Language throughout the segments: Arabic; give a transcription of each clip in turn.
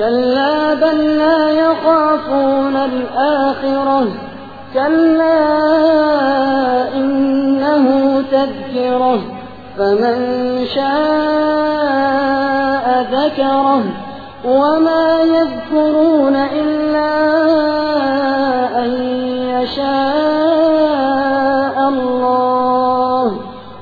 كلا بل لا يخافون الآخرة. كلا إنه تذكرة. فمن شاء ذكره. وما يذكرون إلا أن يشاء.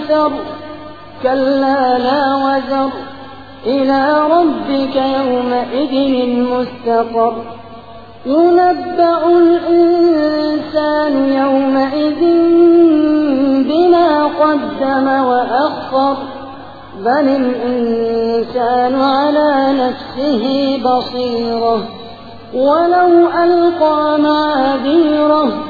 المفر كلا لا وزر. إلى ربك يومئذ المستقر. ينبأ الإنسان يومئذ بما قدم وأخر. بل الإنسان على نفسه بصيرة. ولو ألقى معاذيره